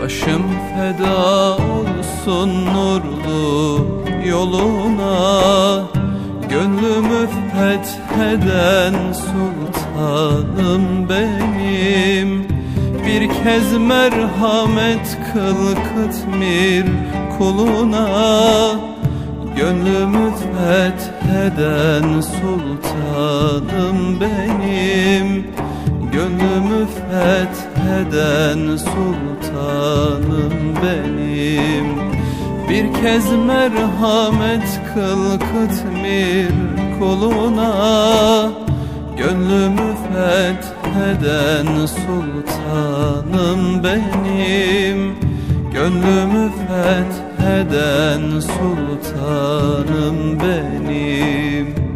Başım feda olsun nurlu yoluna Gönlümü fetheden sultanım benim. Bir kez merhamet kıl kıtmir kuluna Gönlümü fetheden sultanım benim Gönlümü fetheden sultanım benim. Bir kez merhamet kıl kıtmir kuluna. Gönlümü fetheden sultanım benim. Gönlümü fetheden sultanım benim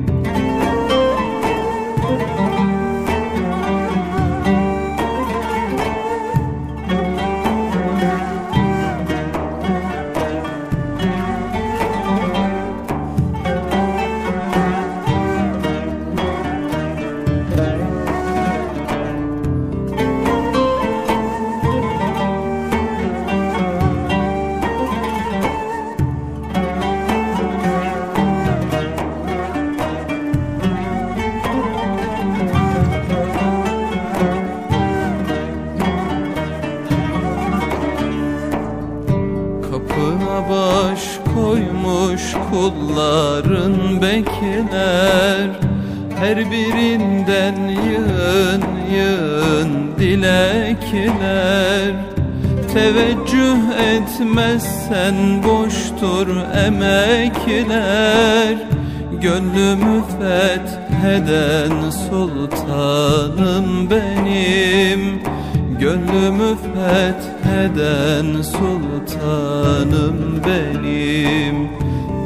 baş koymuş kulların bekler. Her birinden yığın yığın dilekler. Teveccüh etmezsen boştur emekler. Gönlümü fetheden sultanım benim Gönlümü fetheden sultanım benim.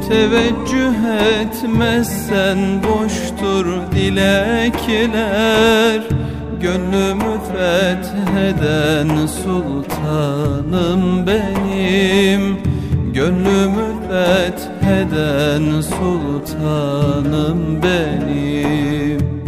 Teveccüh etmezsen boştur dilekler. Gönlümü fetheden sultanım benim. Gönlümü fetheden sultanım benim